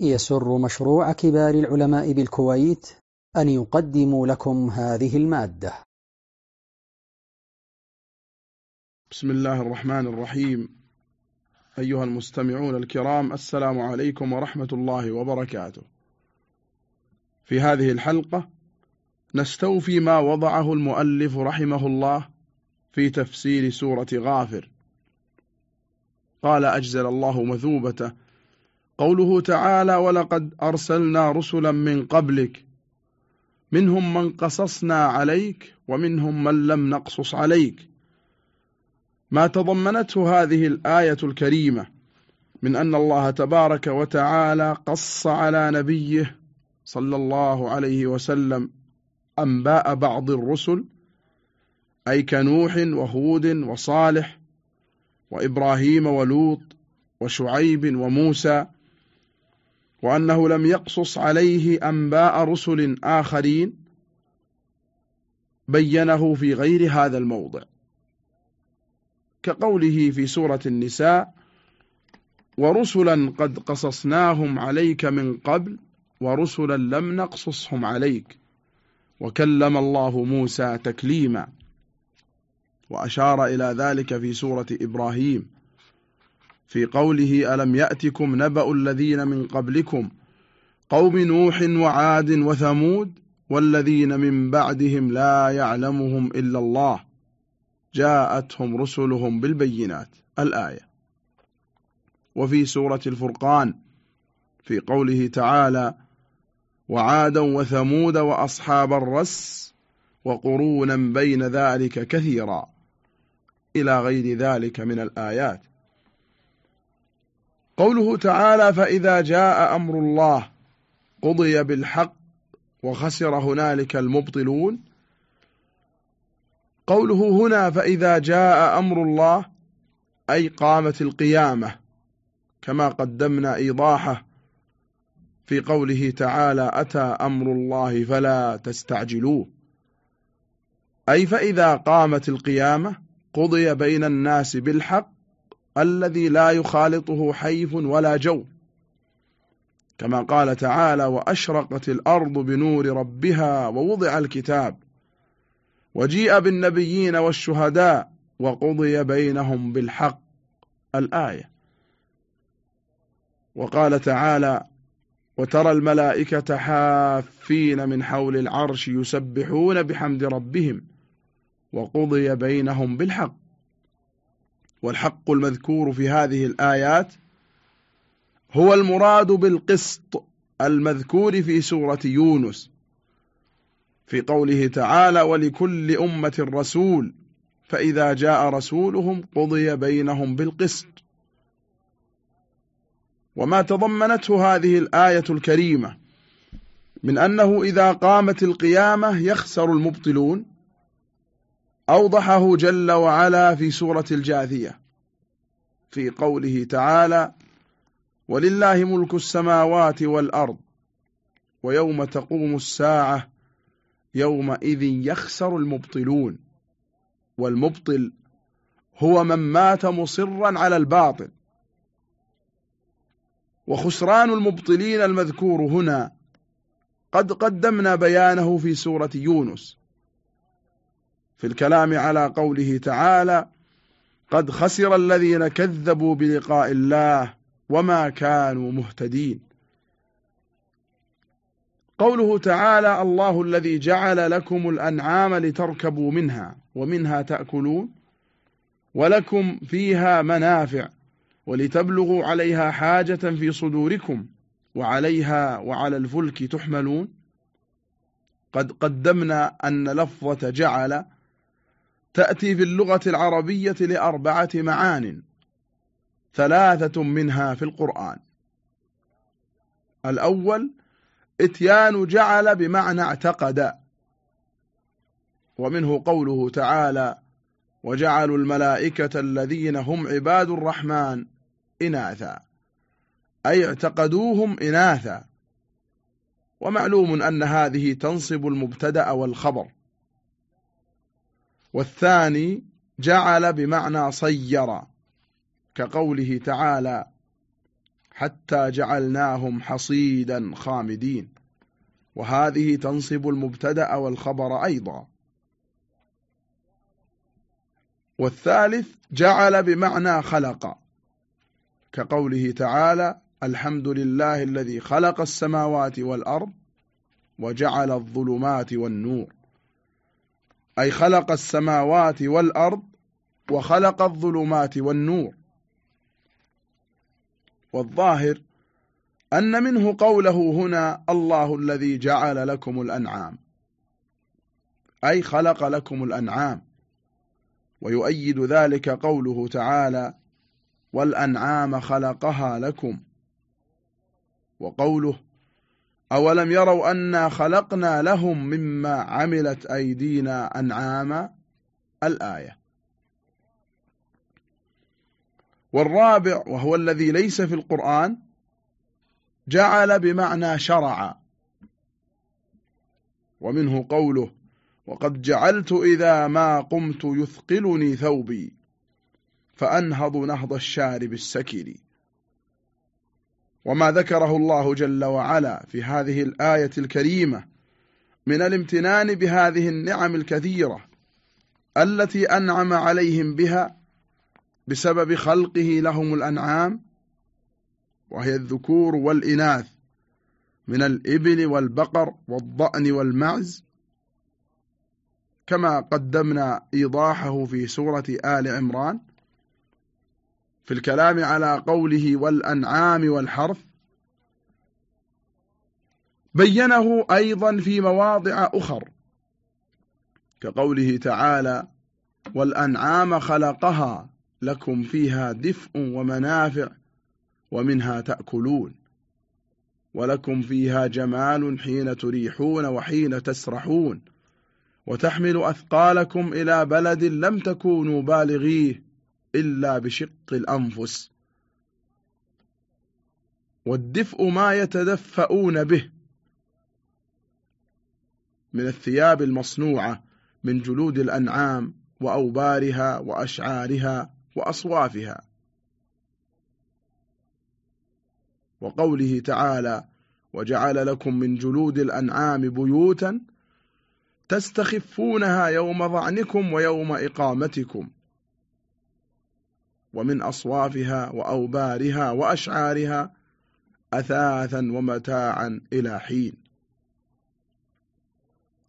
يسر مشروع كبار العلماء بالكويت أن يقدم لكم هذه المادة. بسم الله الرحمن الرحيم. أيها المستمعون الكرام السلام عليكم ورحمة الله وبركاته. في هذه الحلقة نستوفي ما وضعه المؤلف رحمه الله في تفسير سورة غافر. قال أجزل الله مثوبته قوله تعالى ولقد أرسلنا رسلا من قبلك منهم من قصصنا عليك ومنهم من لم نقصص عليك. ما تضمنته هذه الآية الكريمة من أن الله تبارك وتعالى قص على نبيه صلى الله عليه وسلم أنباء بعض الرسل أي كنوح وهود وصالح وإبراهيم ولوط وشعيب وموسى وأنه لم يقصص عليه أنباء رسل آخرين بينه في غير هذا الموضع. كقوله في سورة النساء ورسلا قد قصصناهم عليك من قبل ورسلا لم نقصصهم عليك. وكلم الله موسى تكليما وأشار إلى ذلك في سورة إبراهيم. في قوله ألم يأتكم نبأ الذين من قبلكم قوم نوح وعاد وثمود والذين من بعدهم لا يعلمهم إلا الله جاءتهم رسلهم بالبينات الآية وفي سورة الفرقان في قوله تعالى وعادا وثمود وأصحاب الرس وقرونا بين ذلك كثيرا إلى غير ذلك من الآيات قوله تعالى فإذا جاء أمر الله قضي بالحق وخسر هنالك المبطلون. قوله هنا فإذا جاء أمر الله أي قامت القيامة كما قدمنا إيضاحة في قوله تعالى أتى أمر الله فلا تستعجلوه. أي فإذا قامت القيامة قضي بين الناس بالحق الذي لا يخالطه حيف ولا جو كما قال تعالى وأشرقت الأرض بنور ربها ووضع الكتاب وجيء بالنبيين والشهداء وقضي بينهم بالحق. الآية. وقال تعالى وترى الملائكة حافين من حول العرش يسبحون بحمد ربهم وقضي بينهم بالحق. والحق المذكور في هذه الآيات هو المراد بالقسط المذكور في سورة يونس في قوله تعالى ولكل أمة رسول فإذا جاء رسولهم قضي بينهم بالقسط. وما تضمنته هذه الآية الكريمة من أنه إذا قامت القيامة يخسر المبطلون أوضحه جل وعلا في سورة الجاثية في قوله تعالى ولله ملك السماوات والأرض ويوم تقوم الساعة يومئذ يخسر المبطلون والمبطل هو من مات مصرا على الباطل. وخسران المبطلين المذكور هنا قد قدمنا بيانه في سورة يونس في الكلام على قوله تعالى قد خسر الذين كذبوا بلقاء الله وما كانوا مهتدين قوله تعالى الله الذي جعل لكم الأنعام لتركبوا منها ومنها تأكلون ولكم فيها منافع ولتبلغوا عليها حاجة في صدوركم وعليها وعلى الفلك تحملون قد قدمنا أن لفظة جعل تأتي في اللغة العربية لأربعة معان ثلاثة منها في القرآن. الأول إتيان جعل بمعنى اعتقد. ومنه قوله تعالى وجعلوا الملائكة الذين هم عباد الرحمن إناثا أي اعتقدوهم إناثا. ومعلوم أن هذه تنصب المبتدأ والخبر. والثاني جعل بمعنى صير كقوله تعالى حتى جعلناهم حصيدا خامدين وهذه تنصب المبتدأ والخبر أيضا. والثالث جعل بمعنى خلق كقوله تعالى الحمد لله الذي خلق السماوات والأرض وجعل الظلمات والنور أي خلق السماوات والأرض وخلق الظلمات والنور. والظاهر أن منه قوله هنا الله الذي جعل لكم الأنعام. أي خلق لكم الأنعام. ويؤيد ذلك قوله تعالى والأنعام خلقها لكم. وقوله أولم يروا أنا خلقنا لهم مما عملت أيدينا أنعاما؟ الآية. والرابع وهو الذي ليس في القرآن جعل بمعنى شرع ومنه قوله وقد جعلت إذا ما قمت يثقلني ثوبي فأنهض نهض الشارب السكر وما ذكره الله جل وعلا في هذه الآية الكريمة من الامتنان بهذه النعم الكثيرة التي أنعم عليهم بها بسبب خلقه لهم الأنعام وهي الذكور والإناث من الإبل والبقر والضأن والمعز كما قدمنا إيضاحه في سورة آل عمران. في الكلام على قوله والأنعام والحرث بينه أيضا في مواضع أخر كقوله تعالى والأنعام خلقها لكم فيها دفء ومنافع ومنها تأكلون ولكم فيها جمال حين تريحون وحين تسرحون وتحمل أثقالكم إلى بلد لم تكونوا بالغيه إلا بشق الأنفس. والدفء ما يتدفؤون به من الثياب المصنوعة من جلود الأنعام وأوبارها وأشعارها وأصوافها. وقوله تعالى وجعل لكم من جلود الأنعام بيوتا تستخفونها يوم ظعنكم ويوم إقامتكم ومن أصوافها وأوبارها وأشعارها أثاثا ومتاعا إلى حين.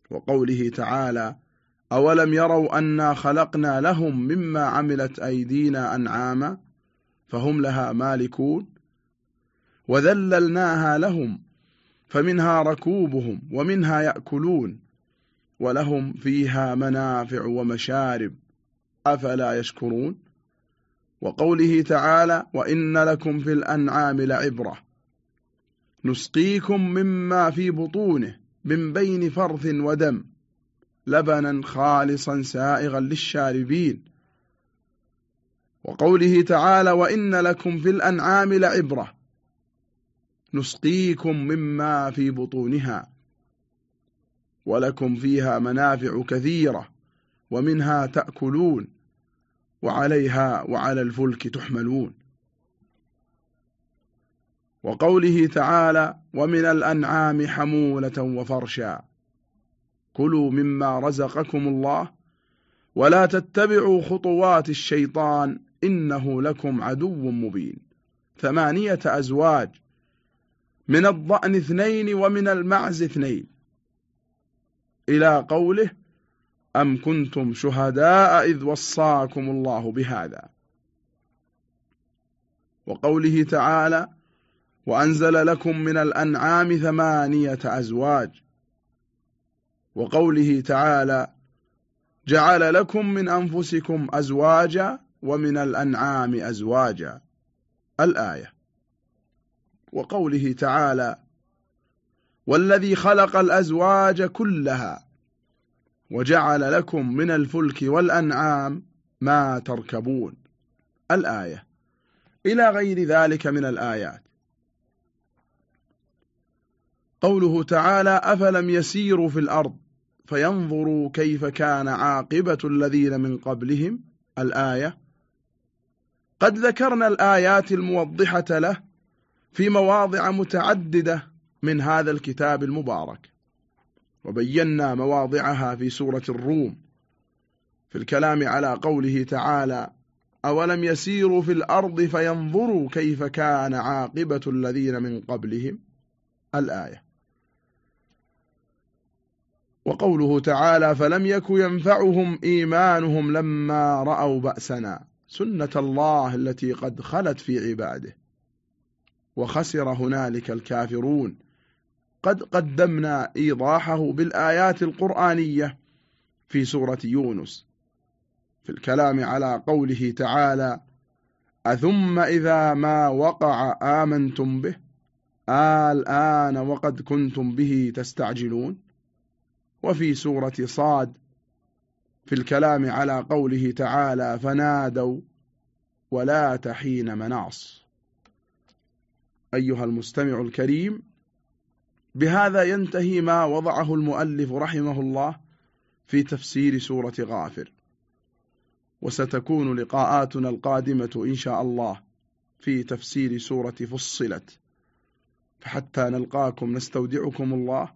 وقوله تعالى أولم يروا أنا خلقنا لهم مما عملت أيدينا أنعاما فهم لها مالكون. وذللناها لهم فمنها ركوبهم ومنها يأكلون ولهم فيها منافع ومشارب أفلا يشكرون. وقوله تعالى وإن لكم في الأنعام لعبرة نسقيكم مما في بطونه من بين فرث ودم لبنا خالصا سائغا للشاربين وقوله تعالى وإن لكم في الأنعام لعبرة نسقيكم مما في بطونها ولكم فيها منافع كثيرة ومنها تأكلون وعليها وعلى الفلك تحملون. وقوله تعالى ومن الأنعام حمولة وفرشا. كلوا مما رزقكم الله ولا تتبعوا خطوات الشيطان إنه لكم عدو مبين. ثمانية أزواج من الضأن اثنين ومن المعز اثنين. إلى قوله أم كنتم شهداء إذ وصاكم الله بهذا؟ وقوله تعالى وأنزل لكم من الأنعام ثمانية أزواج. وقوله تعالى جعل لكم من أنفسكم أزواجا ومن الأنعام أزواجا. الآية. وقوله تعالى والذي خلق الأزواج كلها وجعل لكم من الفلك والأنعام ما تركبون. الآية. إلى غير ذلك من الآيات. قوله تعالى أفلم يسيروا في الأرض فينظروا كيف كان عاقبة الذين من قبلهم. الآية. قد ذكرنا الآيات الموضحة له في مواضع متعددة من هذا الكتاب المبارك. وبينا مواضعها في سورة الروم في الكلام على قوله تعالى أولم يسيروا في الأرض فينظروا كيف كان عاقبة الذين من قبلهم؟ الآية. وقوله تعالى فلم يك ينفعهم إيمانهم لما رأوا بأسنا سنة الله التي قد خلت في عباده. وخسر هنالك الكافرون. قد قدمنا إيضاحه بالآيات القرآنية في سورة يونس في الكلام على قوله تعالى أثم إذا ما وقع آمنتم به آلآن وقد كنتم به تستعجلون؟ وفي سورة صاد في الكلام على قوله تعالى فنادوا ولا تحين مناص. أيها المستمع الكريم بهذا ينتهي ما وضعه المؤلف رحمه الله في تفسير سورة غافر. وستكون لقاءاتنا القادمة إن شاء الله في تفسير سورة فصلت. فحتى نلقاكم نستودعكم الله.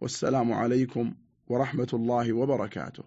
والسلام عليكم ورحمة الله وبركاته.